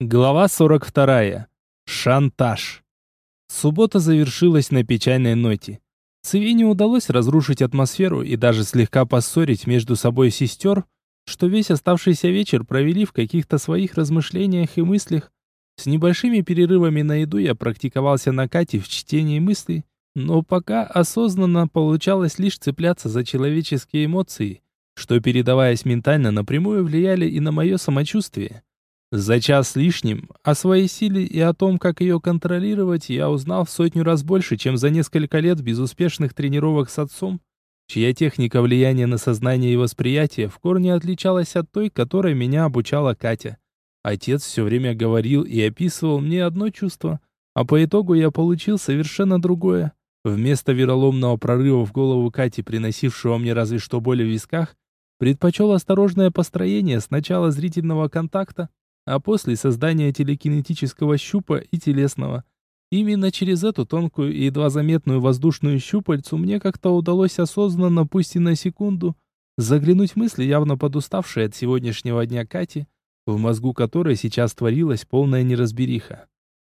Глава 42. Шантаж. Суббота завершилась на печальной ноте. Цивине удалось разрушить атмосферу и даже слегка поссорить между собой сестер, что весь оставшийся вечер провели в каких-то своих размышлениях и мыслях. С небольшими перерывами на еду я практиковался на Кате в чтении мыслей, но пока осознанно получалось лишь цепляться за человеческие эмоции, что, передаваясь ментально, напрямую влияли и на мое самочувствие. За час с лишним о своей силе и о том, как ее контролировать, я узнал в сотню раз больше, чем за несколько лет безуспешных тренировок с отцом, чья техника влияния на сознание и восприятие в корне отличалась от той, которой меня обучала Катя. Отец все время говорил и описывал мне одно чувство, а по итогу я получил совершенно другое. Вместо вероломного прорыва в голову Кати, приносившего мне разве что боль в висках, предпочел осторожное построение сначала зрительного контакта, а после создания телекинетического щупа и телесного. Именно через эту тонкую и едва заметную воздушную щупальцу мне как-то удалось осознанно, пусть и на секунду, заглянуть в мысли, явно подуставшие от сегодняшнего дня Кати, в мозгу которой сейчас творилась полная неразбериха.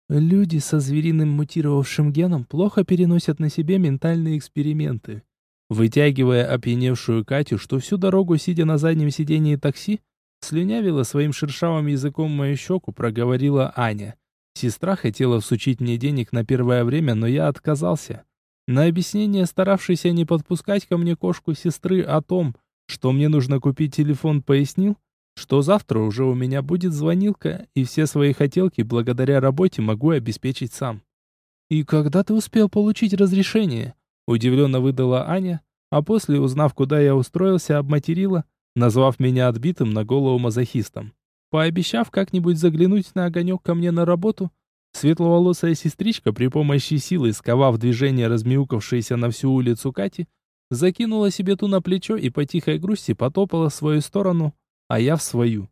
Люди со звериным мутировавшим геном плохо переносят на себе ментальные эксперименты. Вытягивая опьяневшую Катю, что всю дорогу, сидя на заднем сидении такси, Слюнявила своим шершавым языком мою щеку, проговорила Аня. Сестра хотела всучить мне денег на первое время, но я отказался. На объяснение, старавшийся не подпускать ко мне кошку сестры о том, что мне нужно купить телефон, пояснил, что завтра уже у меня будет звонилка, и все свои хотелки благодаря работе могу обеспечить сам. «И когда ты успел получить разрешение?» Удивленно выдала Аня, а после, узнав, куда я устроился, обматерила – назвав меня отбитым на голову мазохистом. Пообещав как-нибудь заглянуть на огонек ко мне на работу, светловолосая сестричка при помощи силы, сковав движение размяукавшейся на всю улицу Кати, закинула себе ту на плечо и по тихой грусти потопала в свою сторону, а я в свою.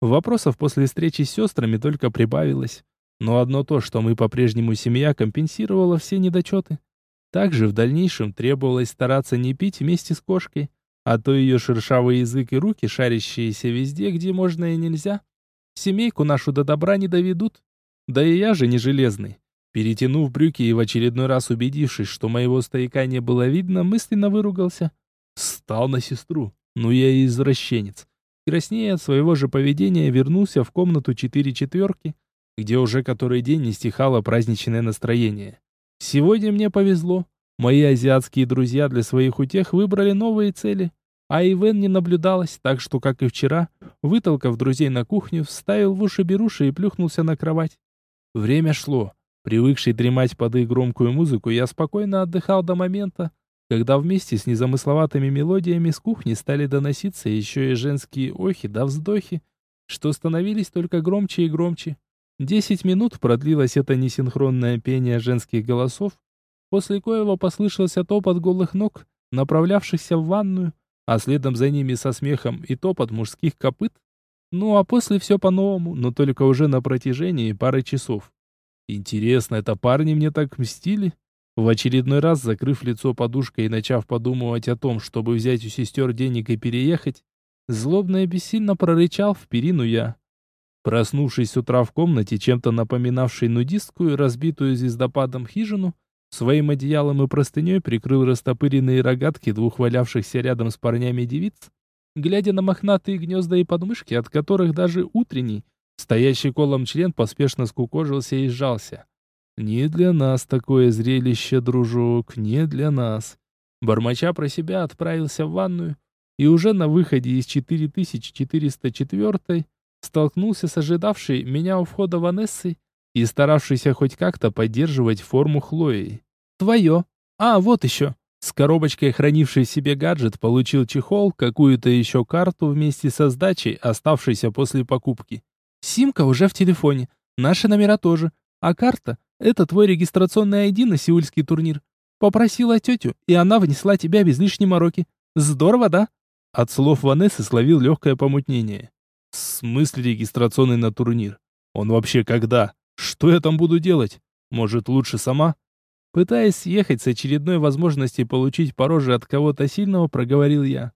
Вопросов после встречи с сестрами только прибавилось. Но одно то, что мы по-прежнему семья, компенсировало все недочеты. Также в дальнейшем требовалось стараться не пить вместе с кошкой, а то ее шершавый язык и руки, шарящиеся везде, где можно и нельзя, семейку нашу до добра не доведут. Да и я же не железный. Перетянув брюки и в очередной раз убедившись, что моего стояка не было видно, мысленно выругался. Стал на сестру. Ну я и извращенец. Краснея от своего же поведения, вернулся в комнату четыре четверки, где уже который день не стихало праздничное настроение. Сегодня мне повезло. Мои азиатские друзья для своих утех выбрали новые цели, а Ивен не наблюдалось, так что, как и вчера, вытолкав друзей на кухню, вставил в уши беруши и плюхнулся на кровать. Время шло. Привыкший дремать под их громкую музыку, я спокойно отдыхал до момента, когда вместе с незамысловатыми мелодиями с кухни стали доноситься еще и женские охи да вздохи, что становились только громче и громче. Десять минут продлилось это несинхронное пение женских голосов, после коего послышался топот голых ног, направлявшихся в ванную, а следом за ними со смехом и топот мужских копыт. Ну а после все по-новому, но только уже на протяжении пары часов. Интересно, это парни мне так мстили? В очередной раз, закрыв лицо подушкой и начав подумывать о том, чтобы взять у сестер денег и переехать, злобно и бессильно прорычал в перину я. Проснувшись с утра в комнате, чем-то напоминавшей нудистскую, разбитую звездопадом хижину, Своим одеялом и простыней прикрыл растопыренные рогатки двух валявшихся рядом с парнями девиц, глядя на мохнатые гнезда и подмышки, от которых даже утренний, стоящий колом член поспешно скукожился и сжался. «Не для нас такое зрелище, дружок, не для нас». Бормоча про себя отправился в ванную и уже на выходе из 4404 столкнулся с ожидавшей меня у входа Ванессой и старавшийся хоть как-то поддерживать форму Хлои. «Твое. А, вот еще». С коробочкой, хранившей в себе гаджет, получил чехол, какую-то еще карту вместе со сдачей, оставшейся после покупки. Симка уже в телефоне, наши номера тоже. А карта — это твой регистрационный ID на сеульский турнир. Попросила тетю, и она внесла тебя без лишней мороки. Здорово, да? От слов Ванессы словил легкое помутнение. В смысле регистрационный на турнир? Он вообще когда? Что я там буду делать? Может, лучше сама? Пытаясь съехать с очередной возможности получить пороже от кого-то сильного, проговорил я.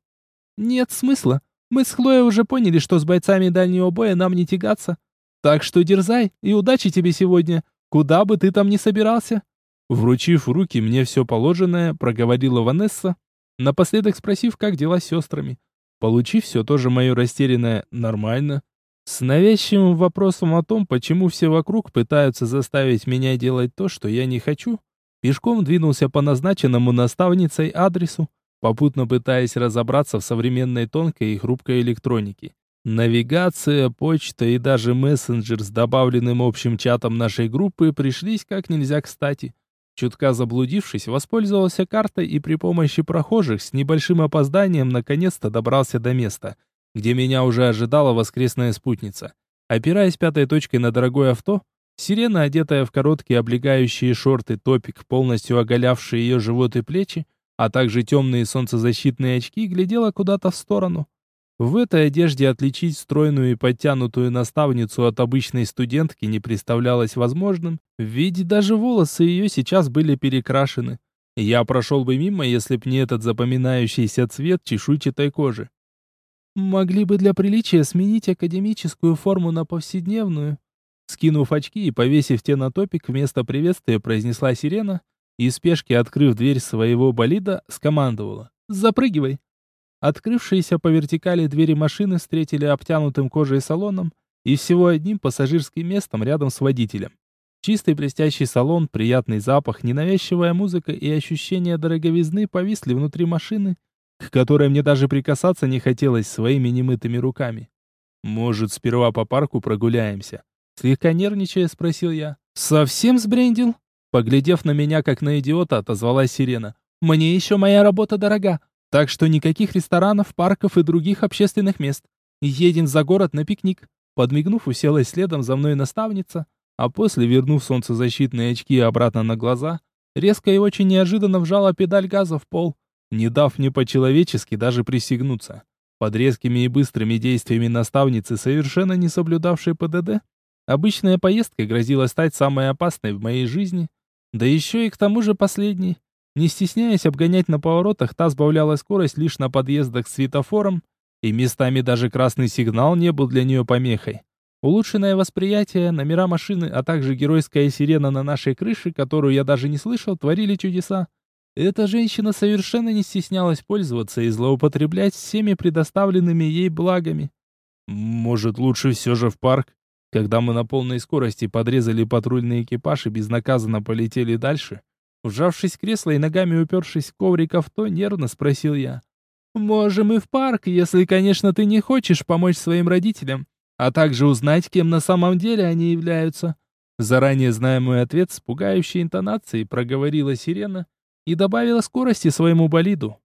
Нет смысла. Мы с Хлоей уже поняли, что с бойцами дальнего боя нам не тягаться. Так что дерзай и удачи тебе сегодня, куда бы ты там ни собирался. Вручив в руки мне все положенное, проговорила Ванесса, напоследок спросив, как дела с сестрами. Получив все тоже мое растерянное «нормально», с навязчивым вопросом о том, почему все вокруг пытаются заставить меня делать то, что я не хочу, пешком двинулся по назначенному наставницей адресу, попутно пытаясь разобраться в современной тонкой и хрупкой электронике. Навигация, почта и даже мессенджер с добавленным общим чатом нашей группы пришлись как нельзя кстати. Чутка заблудившись, воспользовался картой и при помощи прохожих с небольшим опозданием наконец-то добрался до места – где меня уже ожидала воскресная спутница. Опираясь пятой точкой на дорогое авто, сирена, одетая в короткие облегающие шорты, топик, полностью оголявший ее живот и плечи, а также темные солнцезащитные очки, глядела куда-то в сторону. В этой одежде отличить стройную и подтянутую наставницу от обычной студентки не представлялось возможным, ведь даже волосы ее сейчас были перекрашены. Я прошел бы мимо, если б не этот запоминающийся цвет чешуйчатой кожи. Могли бы для приличия сменить академическую форму на повседневную. Скинув очки и повесив те на топик, вместо приветствия произнесла сирена и, спешки открыв дверь своего болида, скомандовала «Запрыгивай!». Открывшиеся по вертикали двери машины встретили обтянутым кожей салоном и всего одним пассажирским местом рядом с водителем. Чистый блестящий салон, приятный запах, ненавязчивая музыка и ощущение дороговизны повисли внутри машины, к которой мне даже прикасаться не хотелось своими немытыми руками. «Может, сперва по парку прогуляемся?» Слегка нервничая, спросил я. «Совсем сбрендил?» Поглядев на меня, как на идиота, отозвалась сирена. «Мне еще моя работа дорога, так что никаких ресторанов, парков и других общественных мест. Едем за город на пикник». Подмигнув, уселась следом за мной наставница, а после, вернув солнцезащитные очки обратно на глаза, резко и очень неожиданно вжала педаль газа в пол, не дав мне по-человечески даже присягнуться. Под резкими и быстрыми действиями наставницы, совершенно не соблюдавшей ПДД, обычная поездка грозила стать самой опасной в моей жизни, да еще и к тому же последней. Не стесняясь обгонять на поворотах, та сбавляла скорость лишь на подъездах с светофором, и местами даже красный сигнал не был для нее помехой. Улучшенное восприятие, номера машины, а также геройская сирена на нашей крыше, которую я даже не слышал, творили чудеса. Эта женщина совершенно не стеснялась пользоваться и злоупотреблять всеми предоставленными ей благами. Может, лучше все же в парк? Когда мы на полной скорости подрезали патрульный экипаж и безнаказанно полетели дальше, вжавшись в кресло и ногами упершись в коврик авто, нервно спросил я. «Можем и в парк, если, конечно, ты не хочешь помочь своим родителям, а также узнать, кем на самом деле они являются». Заранее зная мой ответ с пугающей интонацией, проговорила сирена, и добавила скорости своему болиду.